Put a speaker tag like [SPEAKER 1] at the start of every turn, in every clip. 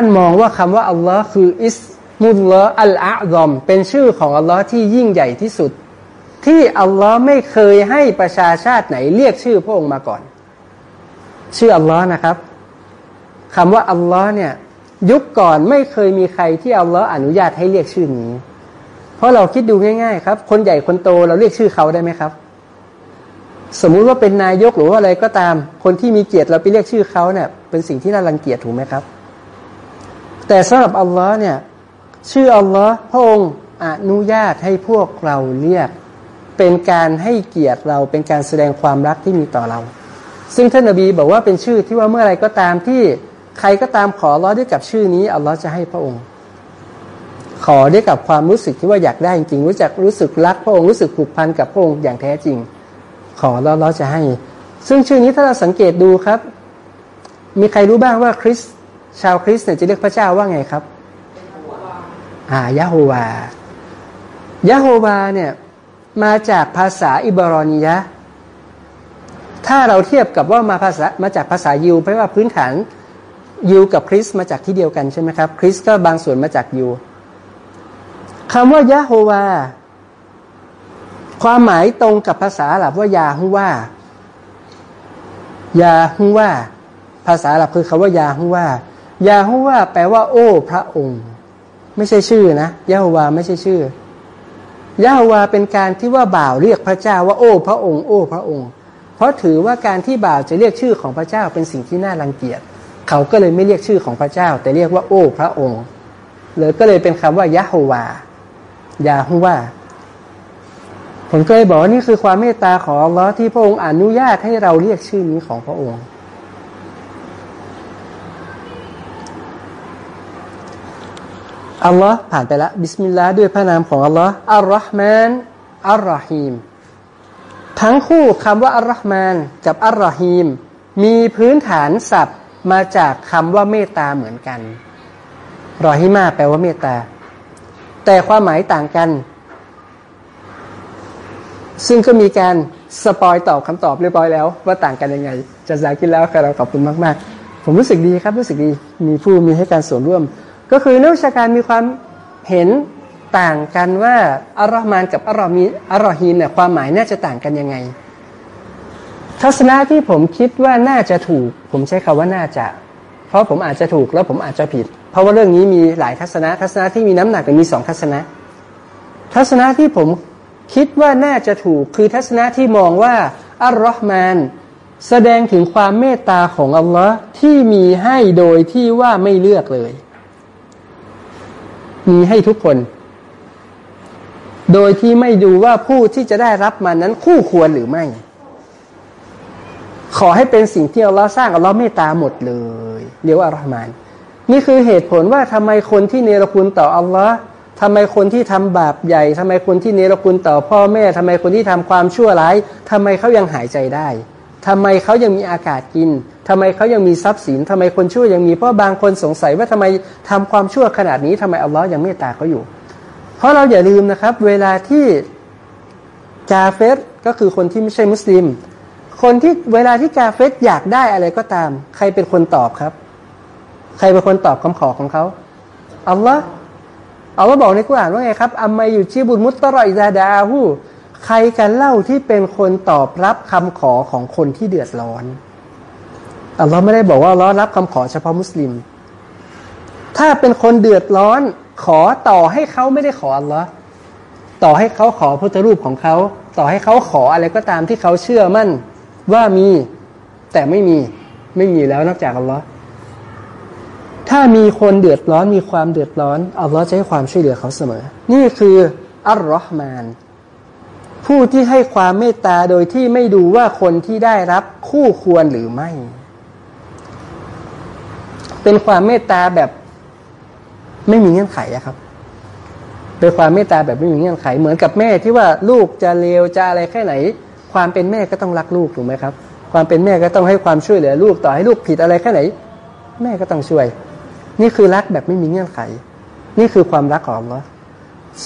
[SPEAKER 1] ท่านมองว่าคำว่าอัลลอฮ์คืออิสมุลลออัลอาซอม เป็นชื่อของอัลลอฮ์ที่ยิ่งใหญ่ที่สุด ที่อัลลอฮ์ไม่เคยให้ประชาชาติไหนเรียกชื่อพระองค์มาก่อน ชื่ออัลลอฮ์นะครับคำว่าอัลลอฮ์เนี่ย ยุคก่อนไม่เคยมีใครที่อัลลอฮ์อนุญาตให้เรียกชื่อนี้ เพราะเราคิดดูง่าย ๆ ครับ คนใหญ่คนโตเราเรียกชื่อเขาได้ไหมครับ สมมุติว่าเป็นนายกหรือว่าอะไรก็ตาม คนที่มีเกียรติเราไปเรียกชื่อเขาเนี่ยเป็นสิ่งที่น่ารังเกียจถูกไหมครับ แต่สำหรับอัลลอฮ์เนี่ย ชื่ออัลลอฮ์พระองค์อนุญาตให้พวกเราเรียก เป็นการให้เกียรติเราเป็นการแสดงความรักที่มีต่อเรา ซึ่งท่านนบีบอกว่าเป็นชื่อที่ว่าเมื่อไรก็ตามที่ใครก็ตามขอร้อด้วยกับชื่อนี้อัลลอฮ์จะให้พระองค์ ขอด้วยกับความรู้สึกที่ว่าอยากได้จริงรู้จักรู้สึกรักพระองค์รู้สึกผูกพันกับพระองค์อย่างแท้จริง ขอแล้วเราจะให้ ซึ่งชื่อนี้ถ้าเราสังเกตดูครับ มีใครรู้บ้างว่าคริส ชาวคริสเนี่ยจะเรียกพระเจ้าว่าไงครับอ่ายะโฮวายะโฮวาเนี่ยมาจากภาษาอิบรอนียะ ถ้าเราเทียบกับว่ามาภาษามาจากภาษายิวเพราะว่าพื้นฐานยูกับคริสมาจากที่เดียวกันใช่ไหมครับคริสก็บางส่วนมาจากยูคำว่ายะโฮวา ความหมายตรงกับภาษาหลับว่ายาฮูว่ายาฮูว่าภาษาหลับคือคาว่ายาฮูว่า ยาฮูว่าแปลว่า โอ้ พระองค์ ไม่ใช่ชื่อนะยะโฮวาไม่ใช่ชื่อยะโฮวาเป็นการที่ว่าบ่าวเรียกพระเจ้าว่าโอ้ พระองค์ โอ้ พระองค์ เพราะถือว่าการที่บ่าวจะเรียกชื่อของพระเจ้าเป็นสิ่งที่น่ารังเกียจ เขาก็เลยไม่เรียกชื่อของพระเจ้า แต่เรียกว่า โอ้ พระองค์เลยก็เลยเป็นคำว่ายะโฮวายาฮูว่าผมเคยบอกว่านี่คือความเมตตาของอัลลอฮ์ที่พระองค์อนุญาตให้เราเรียกชื่อนี้ของพระองค์ อัลลอฮ์ผ่านไปแล้วบิสมิลลาห์ด้วยพระนามของอัลลอฮ์อัลลอฮ์มานอัลลอฮีมทั้งคู่คำว่าอัลลอฮ์มานกับอัลลอฮีมมีพื้นฐานศัพท์มาจากคำว่าเมตตาเหมือนกันรอฮิมาแปลว่าเมตตา แต่ความหมายต่างกัน ซึ่งก็มีการสปอยตอบคำตอบเรียบร้อยแล้ว ว่าต่างกันยังไง จะจากกินแล้วค่ะเราขอบคุณมาก ๆ ผมรู้สึกดีครับรู้สึกดี มีผู้มีให้การส่วนร่วม ก็คือนักวิชาการมีความเห็นต่างกันว่าอัลลอฮ์มานกับอัลลอฮ์มีอัลลอฮีนเนี่ยความหมายน่าจะต่างกันยังไง ทัศนะที่ผมคิดว่าน่าจะถูก ผมใช้คาว่าน่าจะ เพราะผมอาจจะถูกแล้วผมอาจจะผิด เพราะว่าเรื่องนี้มีหลายทัศนะ ทัศนะที่มีน้ำหนักมีสองทัศนะ ทัศนะที่ผมคิดว่าน่าจะถูกคือทัศนะที่มองว่าอัลลอฮ์มานแสดงถึงความเมตตาของอัลลอฮ์ที่มีให้โดยที่ว่าไม่เลือกเลย มีให้ทุกคน โดยที่ไม่ดูว่าผู้ที่จะได้รับมันนั้นคู่ควรหรือไม่ ขอให้เป็นสิ่งที่อัลลอฮ์สร้างอัลลอฮ์เมตตาหมดเลยเรียกว่าอัลลอฮ์มานนี่คือเหตุผลว่าทำไมคนที่เนรคุณต่ออัลลอฮ์ทำไมคนที่ทำบาปใหญ่ทำไมคนที่เนรคุณต่อพ่อแม่ทำไมคนที่ทำความชั่วร้ายทำไมเขายังหายใจได้ ทำไมเขายังมีอากาศกินทำไมเขายังมีทรัพย์สินทำไมคนชั่วยังมี เพราะบางคนสงสัยว่าทำไมทำความชั่วขนาดนี้ทำไมอัลลอฮ์ยังเมตตาเขาอยู่ เพราะเราอย่าลืมนะครับ เวลาที่กาเฟสก็คือคนที่ไม่ใช่มุสลิม คนที่เวลาที่กาเฟสอยากได้อะไรก็ตาม ใครเป็นคนตอบครับ ใครเป็นคนตอบคำขอของเขาอัลลอฮ์อัลลอฮ์บอกในกุรอานว่าไงครับอัมมาอยู่ชีบุญมุตตรอิซาดาหู ใครกันเล่าที่เป็นคนตอบรับคำขอของคนที่เดือดร้อนอัลลอฮ์ไม่ได้บอกว่าอัลลอฮ์รับคำขอเฉพาะมุสลิม ถ้าเป็นคนเดือดร้อนขอต่อให้เขาไม่ได้ขออัลลอฮ์ต่อให้เขาขอพุทธรูปของเขา ต่อให้เขาขออะไรก็ตามที่เขาเชื่อมั่นว่ามีแต่ไม่มีไม่มีแล้วนอกจากอัลลอฮ์ถ้ามีคนเดือดร้อนมีความเดือดร้อนอัลลอฮ์จะให้ความช่วยเหลือเขาเสมอ นี่คืออัลลอฮ์มาน ผู้ที่ให้ความเมตตาโดยที่ไม่ดูว่าคนที่ได้รับคู่ควรหรือไม่ เป็นความเมตตาแบบไม่มีเงื่อนไขอะครับ เป็นความเมตตาแบบไม่มีเงื่อนไข เหมือนกับแม่ที่ว่าลูกจะเลวจะอะไรแค่ไหน ความเป็นแม่ก็ต้องรักลูกถูกไหมครับ ความเป็นแม่ก็ต้องให้ความช่วยเหลือลูกต่อให้ลูกผิดอะไรแค่ไหน แม่ก็ต้องช่วย นี่คือรักแบบไม่มีเงื่อนไข นี่คือความรักของอัลลอฮ์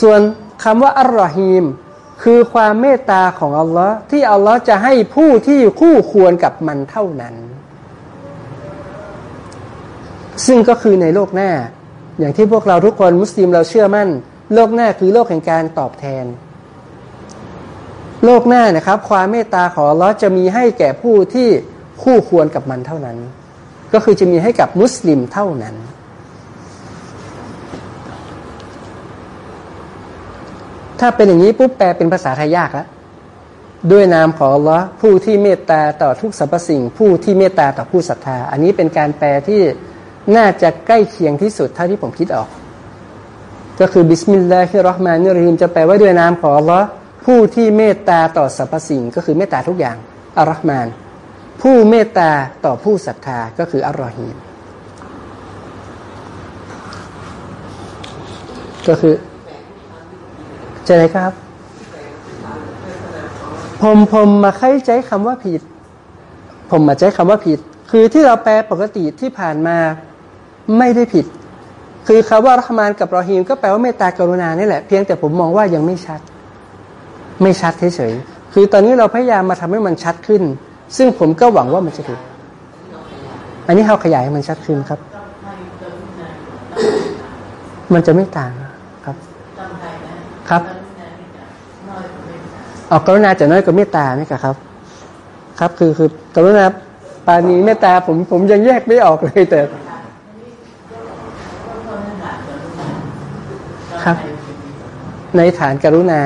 [SPEAKER 1] ส่วนคำว่าอัลลอฮีม คือความเมตตาของอัลลอฮ์ที่อัลลอฮ์จะให้ผู้ที่คู่ควรกับมันเท่านั้น ซึ่งก็คือในโลกหน้า อย่างที่พวกเราทุกคนมุสลิมเราเชื่อมั่น โลกหน้าคือโลกแห่งการตอบแทน โลกหน้านะครับ ความเมตตาของอัลลอฮ์จะมีให้แก่ผู้ที่คู่ควรกับมันเท่านั้น ก็คือจะมีให้กับมุสลิมเท่านั้น ถ้าเป็นอย่างนี้ปุ๊บแปลเป็นภาษาไทยยากแล้วด้วยนามของลอผู้ที่เมตตาต่อทุกสรรพสิ่ง ผู้ที่เมตตาต่อผู้ศรัทธา อันนี้เป็นการแปลที่น่าจะใกล้เคียงที่สุดเท่าที่ผมคิดออก ก็คือบิสมิลลาฮิรราะห์มานิรฮิมจะแปลว่าด้วยนามของลอผู้ที่เมตตาต่อสรรพสิ่ง ก็คือเมตตาทุกอย่างอัลลอฮ์มาน ผู้เมตตาต่อผู้ศรัทธาก็คืออัลลอฮีมก็คือ จะไรครับ ผมผมมาใช้ใจคำว่าผิด ผมมาใช้คำว่าผิด คือที่เราแปลปกติที่ผ่านมาไม่ได้ผิด คือคำว่ารหมานกับรอฮีม ก็แปลว่าเมตตากรุณานี่แหละเพียงแต่ผมมองว่ายังไม่ชัด ไม่ชัดเฉยๆคือตอนนี้เราพยายามมาทำให้มันชัดขึ้น ซึ่งผมก็หวังว่ามันจะถูกอันนี้เราขยายให้มันชัดขึ้นครับ มันจะไม่ต่างครับ ครับออกกรุณาจะน้อยกว่าเมตตาไหมครับ ครับ คือคือกรุณาปานีเมตตาผมผมยังแยกไม่ออกเลยแต่ ครับ ในฐานกรุณา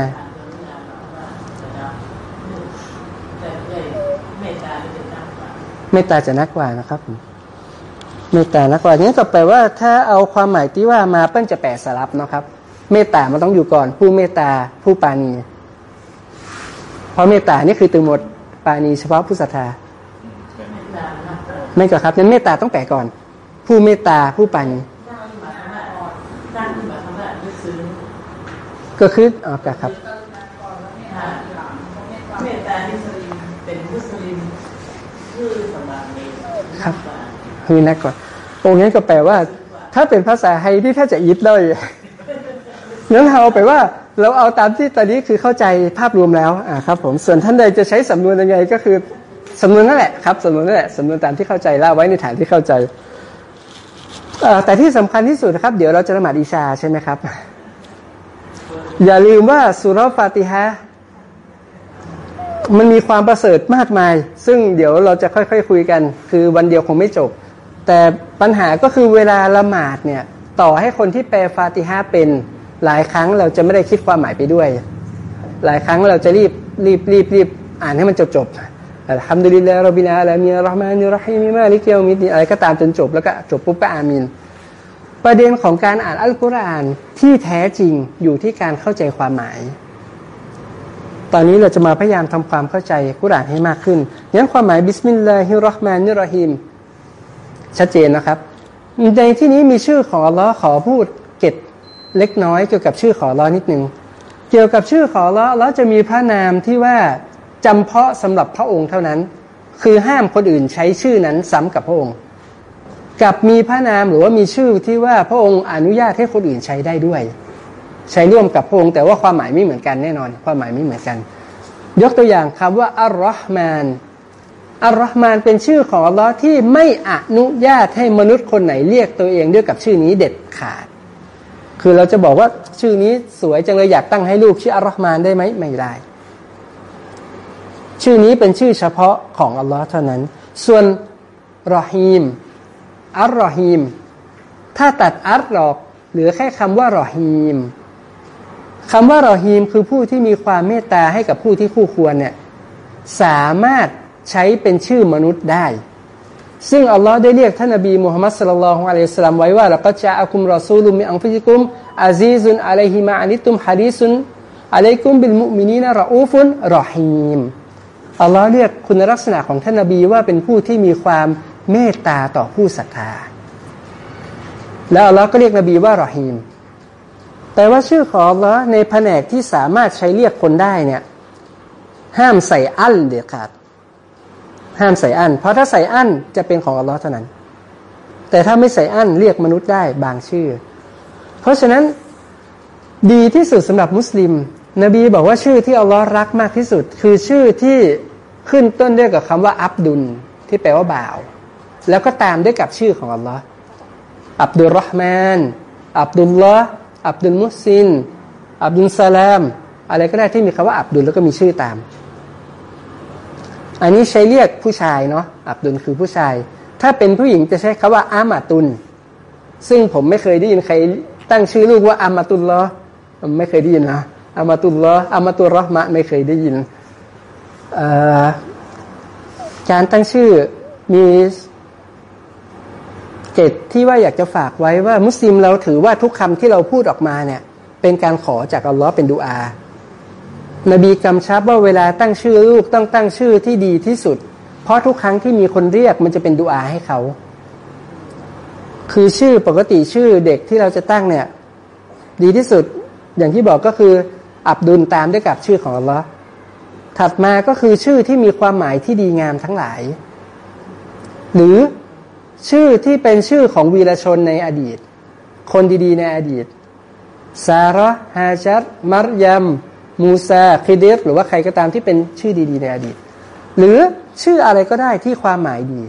[SPEAKER 1] เมตตาจะนักกว่านะครับเมตตานักกว่านี้ก็แปลว่า ถ้าเอาความหมายที่ว่ามาเปิ้ลจะแปลสลับนะครับ เมตตามันต้องอยู่ก่อน ผู้เมตตาผู้ปานีเพราะเมตตานี่คือตึงหมดปานีเฉพาะผู้ศรัทธาไม่ก็ครับนั้นเมตตาต้องแปลก่อน ผู้เมตตาผู้ปานีก็คืออ๋อครับเมตตาที่เป็นมุสลิมครับคือนักก่อนตรงนี้ก็แปลว่า ถ้าเป็นภาษาไทยที่ถ้าจะยิดเลย งั้นเอาไปว่าเราเอาตามที่ตอนนี้คือเข้าใจภาพรวมแล้วอ่าครับผมส่วนท่านใดจะใช้สำนวนยังไงก็คือสำนวนนั่นแหละครับสำนวนนั่นแหละสำนวนตามที่เข้าใจแล้วไว้ในฐานที่เข้าใจแต่ที่สำคัญที่สุดนะครับ เดี๋ยวเราจะละหมาดอิชาใช่ไหมครับ อย่าลืมว่าสุรฟาติฮะมันมีความประเสริฐมากมาย ซึ่งเดี๋ยวเราจะค่อยๆคคุยกัน คือวันเดียวคงไม่จบ แต่ปัญหาก็คือเวลาละหมาดเนี่ย ต่อให้คนที่แปลฟาติฮะเป็น หลายครั้งเราจะไม่ได้คิดความหมายไปด้วย หลายครั้งเราจะรีบรีบรีบรีบอ่านให้มันจบจบทำดุลิลลาฮ์รบิลาละมีรหมานิรหิมีมาลิกยามิดอะไรก็ตามจนจบแล้วก็จบปุ๊บก็อามิน ประเด็นของการอ่านอัลกุรอานที่แท้จริงอยู่ที่การเข้าใจความหมาย ตอนนี้เราจะมาพยายามทำความเข้าใจกุรอานให้มากขึ้นงั้นความหมายบิสมิลลาฮิรราะห์มานิรราฮิมชัดเจนนะครับ ในที่นี้มีชื่อของอัลลอฮ์ขอพูด เล็กน้อยเกี่ยวกับชื่อของอัลลอนิดนึง เกี่ยวกับชื่อของอัลลอเราจะมีพระนามที่ว่าจำเพาะสำหรับพระองค์เท่านั้น คือห้ามคนอื่นใช้ชื่อนั้นซ้ำกับพระองค์ กับมีพระนามหรือว่ามีชื่อที่ว่าพระองค์อนุญาตให้คนอื่นใช้ได้ด้วย ใช้ร่วมกับพระองค์แต่ว่าความหมายไม่เหมือนกันแน่นอน ความหมายไม่เหมือนกัน ยกตัวอย่างคำว่าอัลลอฮ์มานอัลลอฮ์มานเป็นชื่อของอัลลอฮ์ที่ไม่อนุญาตให้มนุษย์คนไหนเรียกตัวเองด้วยกับชื่อนี้เด็ดขาด คือเราจะบอกว่าชื่อนี้สวยจังเลยอยากตั้งให้ลูกชื่ออัลลอฮ์มานได้ไหมไม่ได้ ชื่อนี้เป็นชื่อเฉพาะของอัลลอฮ์เท่านั้น ส่วนรอฮีมالرحيم ถ้าตัด ال ออกเหลือแค่คำว่า رحيم คำว่า رحيم คือผู้ที่มีความเมตตาให้กับผู้ที่คู่ควรเนี่ยสามารถใช้เป็นชื่อมนุษย์ได้ ซึ่งอัลลอฮ์ได้เรียกท่านนบีมุฮัมมัดصلى الله عليه وسلمไว้ว่าلقد جاءكم رسول من أنفسكم عزيز عليه ما عنتم حريص عليكم بالمؤمنين رؤوف رحيمอัลลอฮ์เรียกคุณลักษณะของท่านนบีว่าเป็นผู้ที่มีความเมตตาต่อผู้ศรัทธา แล้วอัลลอฮ์ก็เรียกนบีว่ารอฮีม แต่ว่าชื่อของอัลลอฮ์ในแผนกที่สามารถใช้เรียกคนได้เนี่ยห้ามใส่อันเด็ดขาด ห้ามใส่อันเพราะถ้าใส่อั้นจะเป็นของอัลลอฮ์เท่านั้น แต่ถ้าไม่ใส่อันเรียกมนุษย์ได้บางชื่อ เพราะฉะนั้นดีที่สุดสำหรับมุสลิม นบีบอกว่าชื่อที่อัลลอฮ์รักมากที่สุด คือชื่อที่ขึ้นต้นด้วยกับคำว่าอับดุลที่แปลว่าบ่าว แล้วก็ตามด้วยกับชื่อของอัลลอฮ์อับดุลรอฮ์มานอับดุลลอฮ์อับดุลมุสิน อับดุลซาลาม อะไรก็ได้ที่มีคำว่าอับดุลแล้วก็มีชื่อตาม อันนี้ใช้เรียกผู้ชายเนาะอับดุลคือผู้ชาย ถ้าเป็นผู้หญิงจะใช้คำว่าอามาตุนซึ่งผมไม่เคยได้ยินใครตั้งชื่อลูกว่าอามาตุลลอไม่เคยได้ยินนะอามาตุลลออามาตุลรอมะไม่เคยได้ยินการตั้งชื่อมีเจตที่ว่าอยากจะฝากไว้ว่ามุสลิมเราถือว่าทุกคำที่เราพูดออกมาเนี่ย เป็นการขอจากอัลลอฮ์เป็นดูอา นบีกำชับว่าเวลาตั้งชื่อลูกต้องตั้งชื่อที่ดีที่สุด เพราะทุกครั้งที่มีคนเรียกมันจะเป็นดูอาให้เขา คือชื่อปกติชื่อเด็กที่เราจะตั้งเนี่ย ดีที่สุดอย่างที่บอกก็คือ อับดุลตามด้วยกับชื่อของอัลลอฮ์ถัดมาก็คือชื่อที่มีความหมายที่ดีงามทั้งหลาย หรือชื่อที่เป็นชื่อของวีรชนในอดีต คนดีๆในอดีต ซาระฮาจัดมารยัม มูซาคิดิสหรือว่าใครก็ตามที่เป็นชื่อดีๆ ในอดีต หรือชื่ออะไรก็ได้ที่ความหมายดี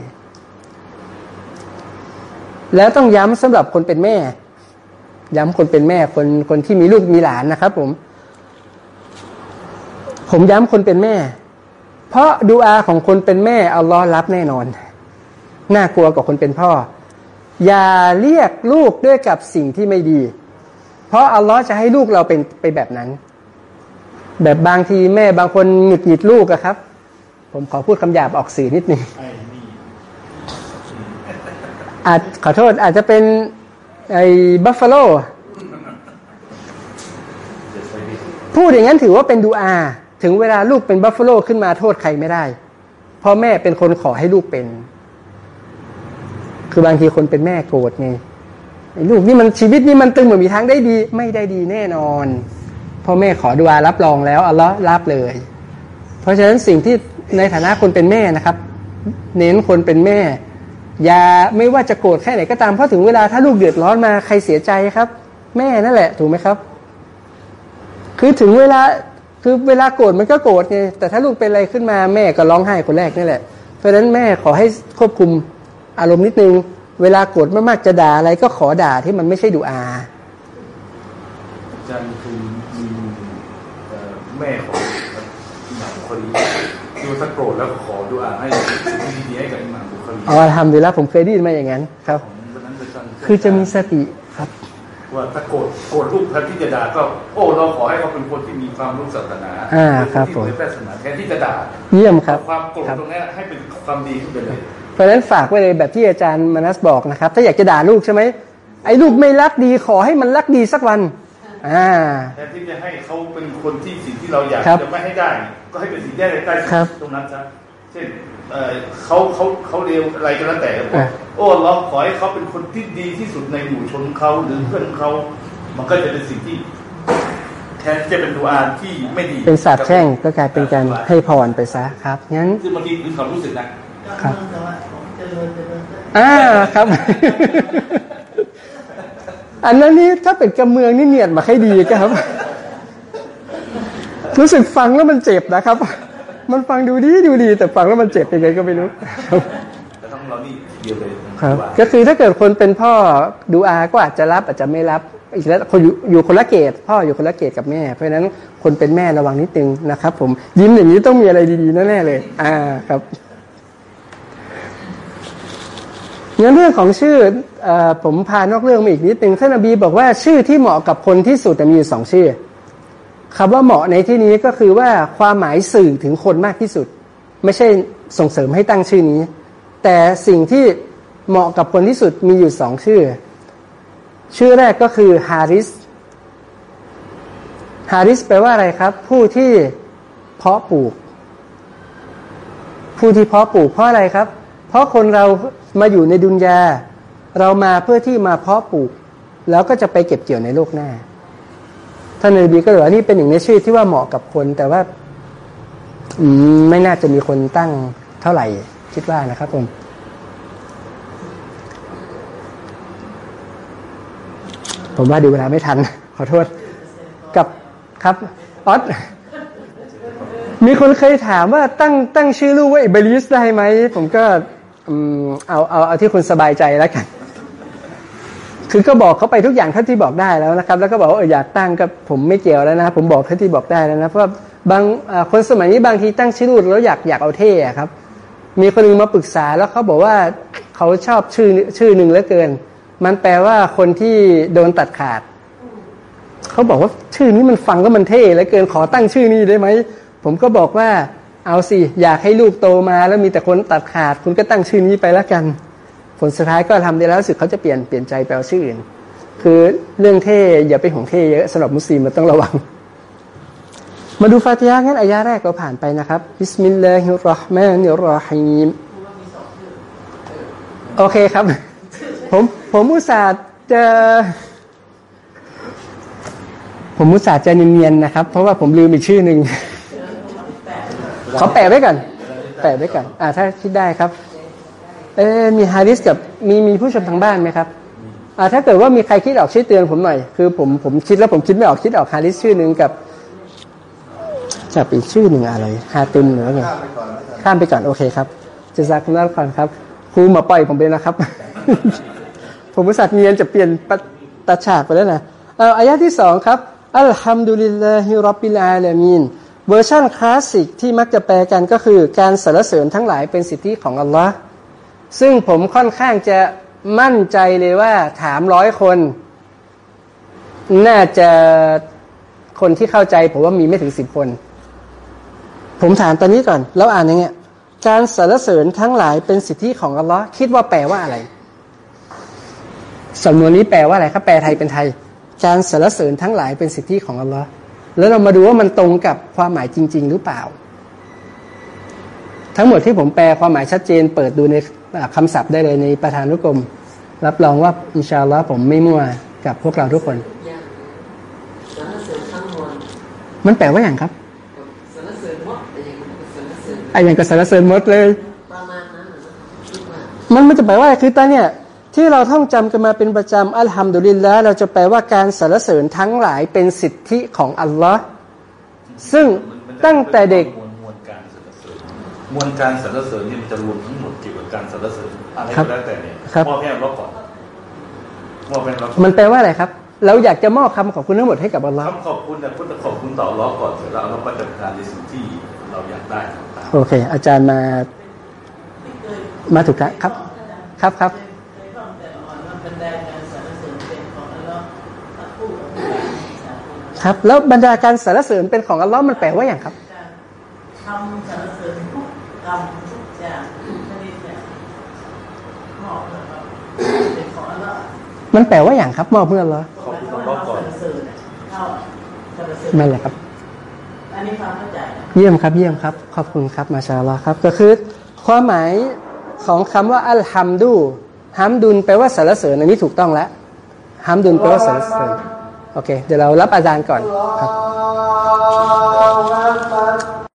[SPEAKER 1] แล้วต้องย้ำสำหรับคนเป็นแม่ ย้ำคนเป็นแม่คนคนที่มีลูกมีหลานนะครับ ผม ผมย้ำคนเป็นแม่ เพราะดูอาของคนเป็นแม่อัลลอฮ์รับแน่นอน น่ากลัวกว่าคนเป็นพ่อ อย่าเรียกลูกด้วยกับสิ่งที่ไม่ดี เพราะอัลลอฮ์จะให้ลูกเราเป็นไปแบบนั้น แบบบางทีแม่บางคนหงุดหงิดลูกอะครับ ผมขอพูดคำหยาบออกสื่อนิดนึงอาจขอโทษอาจจะเป็นไอ้บัฟฟาโลพูดอย่างนั้นถือว่าเป็นดูอา ถึงเวลาลูกเป็นบัฟฟาโลขึ้นมาโทษใครไม่ได้เพราะแม่เป็นคนขอให้ลูกเป็น คือบางทีคนเป็นแม่โกรธไงลูกนี่มันชีวิตนี่มันตึงเหมือนมีทางได้ดี ไม่ได้ดีแน่นอน พ่อแม่ขอดูอารับรองแล้วอัลลอฮ์รับเลย เพราะฉะนั้นสิ่งที่ในฐานะคนเป็นแม่นะครับ เน้นคนเป็นแม่ อย่าไม่ว่าจะโกรธแค่ไหนก็ตามเพราะถึงเวลาถ้าลูกเดือดร้อนมาใครเสียใจครับ แม่นั่นแหละถูกไหมครับ คือถึงเวลาคือเวลาโกรธมันก็โกรธไงแต่ถ้าลูกเป็นอะไรขึ้นมาแม่ก็ร้องไห้คนแรกนี่แหละเพราะฉะนั้นแม่ขอให้ควบคุมอารมณ์นิดนึง เวลาโกรธมากๆจะด่าอะไรก็ขอด่าที่มันไม่ใช่ดูอา
[SPEAKER 2] อาจารย์คือ แม่ของหนังคนนี้ดูถ้าโกรธแล้วขอดูอาให้ดีๆให้กับหนังบุคลีอ๋อ
[SPEAKER 1] ทำดีแล้วผมเคยได้ยินมาอย่างนั้นครับคือจะมีสติครับ
[SPEAKER 2] ว่าถ้าโกรธโกรธลูกแทนที่จะด่าก็ โอ้เราขอให้เขาเป็นคนที่มีความรู้ศาสนา
[SPEAKER 1] อ่าครับผม
[SPEAKER 2] ที่เผยแพร่ศาสนาแทนที่จะด่า
[SPEAKER 1] เยี่ยมครับ
[SPEAKER 2] ความโกรธตรงนี้ให้เป็นความดีขึ้นไปเลย
[SPEAKER 1] เพราะฉะนั้นฝากไว้เลยแบบที่อาจารย์มานัสบอกนะครับ ถ้าอยากจะด่าลูกใช่ไหมไอ้ลูกไม่รักดีขอให้มันรักดีสักวัน อ่า
[SPEAKER 2] แทนที่จะให้เขาเป็นคนที่สิ่งที่เราอยากจะไม่ให้ได้ ก็ให้เป็นสิ่งที่ได้ใกล้ตรงนั้นซะเช่นเขาเขาเขาเรียวอะไรก็แล้วแต่โอ้เราขอให้เขาเป็นคนที่ดีที่สุดในหมู่ชนเขาหรือเพื่อนเขา มันก็จะเป็นสิ่งที่แทนจะเป็นดูอาที่ไม่ดี
[SPEAKER 1] เป็นสาบแช่งก็กลายเป็นการให้พรไปซะครับงั้น
[SPEAKER 2] ซึ่งบางทีคือความรู้สึกนะ
[SPEAKER 1] ครับอ่าครับ อันนั้นนี่ถ้าเป็นกำเมืองนี่เนียดมาให้ดีครับ รู้สึกฟังแล้วมันเจ็บนะครับ มันฟังดูดีดูดี แต่ฟังแล้วมันเจ็บยังไงก็ไม่รู้
[SPEAKER 2] แต่ต้องเรานี่เดียวเลย
[SPEAKER 1] ครับ ก็คือถ้าเกิดคนเป็นพ่อดูอาก็อาจจะรับอาจจะไม่รับอีกแล้วคนอยู่อยู่คนละเกตพ่ออยู่คนละเกตกับแม่ เพราะฉะนั้นคนเป็นแม่ระวังนิดนึงนะครับ ผมยิ้มอย่างนี้ต้องมีอะไรดีๆแน่ๆเลย อ่าครับ งั้นเรื่องของชื่ออผมพานอกเรื่องมาอีกนิดนึงท่านอบีบอกว่าชื่อที่เหมาะกับคนที่สุดมีอยู่สองชื่อคำว่าเหมาะในที่นี้ก็คือว่าความหมายสื่อถึงคนมากที่สุด ไม่ใช่ส่งเสริมให้ตั้งชื่อนี้ แต่สิ่งที่เหมาะกับคนที่สุดมีอยู่สองชื่อ ชื่อแรกก็คือฮาริสฮาริสแปลว่าอะไรครับ ผู้ที่เพาะปลูก ผู้ที่เพาะปลูกเพราะอะไรครับ เพราะคนเรามาอยู่ในดุนยา เรามาเพื่อที่มาเพาะปลูก แล้วก็จะไปเก็บเกี่ยวในโลกหน้าท่านนบีก็เลยว่านี่เป็นหนึ่งในชื่อที่ว่าเหมาะกับคน แต่ว่า อืมไม่น่าจะมีคนตั้งเท่าไหร่ คิดว่านะครับผมผมว่าดูเวลาไม่ทัน ขอโทษ กับครับออสมีคนเคยถามว่าตั้งตั้งชื่อลูกว่าอิบลิสได้ไหม ผมก็ เอาเอาเอาที่คุณสบายใจแล้วกัน คือก็บอกเขาไปทุกอย่างเท่าที่บอกได้แล้วนะครับ แล้วก็บอกว่าอยากตั้งกับผมไม่เกี่ยวแล้วนะ ผมบอกเท่าที่บอกได้แล้วนะเพราะบางคนสมัยนี้บางทีตั้งชื่อรูดแล้วอยากอยากเอาเท่ครับ มีคนนึงมาปรึกษาแล้วเขาบอกว่าเขาชอบชื่อชื่อหนึ่งเหลือเกิน มันแปลว่าคนที่โดนตัดขาดเขาบอกว่าชื่อนี้มันฟังก็มันเท่เหลือเกินขอตั้งชื่อนี้ได้ไหมผมก็บอกว่า เอาสิ อยากให้ลูกโตมาแล้วมีแต่คนตัดขาด คุณก็ตั้งชื่อนี้ไปแล้วกัน ผลสุดท้ายก็ทำได้แล้วสึกเขาจะเปลี่ยนเปลี่ยนใจแปลชื่ออื่น คือเรื่องเท่อย่าไปห่วงเท่เยอะสำหรับมุสลิมมันต้องระวัง มาดูฟาติฮะงั้นอายาแรกเราผ่านไปนะครับبسم الله الرحمن الرحيمีมโอเคครับ ผมผมอุตส่าห์จะผมอุตส่าห์จะเนียนๆนะครับ เพราะว่าผมลืมอีกชื่อหนึ่ง ขอแปะไว้ก่อนแปะไว้ก่อนอ่าถ้าคิดได้ครับ เออมีฮาริสกับมีมีผู้ชมทางบ้านไหมครับอ่าถ้าเกิดว่ามีใครคิดออกช่วยเตือนผมหน่อย คือผมผมคิดแล้วผมคิดไม่ออกคิดออกฮาริสชื่อหนึ่งกับจะอีกชื่อหนึ่งอะไรฮาตุนหรือไงข้ามไปก่อนโอเคครับจะซักคุณนักก่อนครับครูมาปล่อยผมไปนะครับ ผมบริษัทเนียนจะเปลี่ยนตัดฉากไปแล้วนะเอาอายะที่สองครับอัลฮัมดุลิลลาฮิรับบิลอาลามีน เวอร์ชันคลาสสิกที่มักจะแปลกันก็คือการสรรเสริญทั้งหลายเป็นสิทธิของอัลลอฮ์ซึ่งผมค่อนข้างจะมั่นใจเลยว่าถามร้อยคน น่าจะคนที่เข้าใจผมว่ามีไม่ถึงสิบคน ผมถามตอนนี้ก่อน แล้วอ่านย่างเงี้ยการสรรเสริญทั้งหลายเป็นสิทธิของอัลลอฮ์คิดว่าแปลว่าอะไรสำนวนนี้แปลว่าอะไรครับแปลไทยเป็นไทย การสรรเสริญทั้งหลายเป็นสิทธิของอัลลอฮ์ แล้วเรามาดูว่ามันตรงกับความหมายจริง ๆ หรือเปล่า ทั้งหมดที่ผมแปลความหมายชัดเจน เปิดดูในคำศัพท์ได้เลยในประธานุกรม รับรองว่าอินชาอัลลอฮ์ผมไม่มั่วกับพวกเราทุกคนมันแปลว่าอย่างครับไอ้อย่างกับสารเสริญมดเลย มันมันจะแปลว่าคือตอนเนี้ย ที่เราท่องจำกันมาเป็นประจำอัลฮัมดุลิลละเราจะแปลว่าการสรรเสริญทั้งหลายเป็นสิทธิของอัลลอฮ์ซึ่งตั้งแต่เด็ก
[SPEAKER 2] มวลการสรรเสริญมวลการสรรเสริญนี่มันจะรวมทั้งหมดเกี่ยวกับการสรรเสริญอะไรก็แล้วแต่เนี่ยมอบให้อัลลอฮ์ก่อน
[SPEAKER 1] มอบให้อัลลอฮ์มันแปลว่าอะไรครับ เราอยากจะมอบคำขอบคุณทั้งหมดให้กับอัลลอฮ์
[SPEAKER 2] คำขอบคุณแต่พุทธขอบคุณต่ออัลลอฮ์ก่อนเสร็จแล้วเราก็จะการในสิ่งที่เราอยากได้
[SPEAKER 1] โอเค อาจารย์มามาถูกแล้วครับ ครับครับ ครับ แล้วบรรดาการสรรเสริญเป็นของอัลลอฮ์มันแปลว่าอย่างครับ
[SPEAKER 3] ทำสรรเสริญทุกกรรมทุกอย่างทุกชนิดเนี่ยมอบนะครับเป็นของอัลลอฮ์
[SPEAKER 1] มันแปลว่าอย่างครับมอบเพื่ออัลลอฮ์
[SPEAKER 2] ขอบคุณอัลลอฮ์ก่อน
[SPEAKER 1] นั่นแหละครับ
[SPEAKER 3] อันนี้ความเข้าใจ
[SPEAKER 1] เยี่ยมครับ เยี่ยมครับ ขอบคุณครับมาชาลอครับ ก็คือความหมายของคำว่าอัลฮัมดูฮัมดุลแปลว่าสรรเสริญอันนี้ถูกต้องแล้วฮัมดุลแปลว่าสรรเสริญ โอเค เดี๋ยวเรารับอาจารย์ก่อนครับ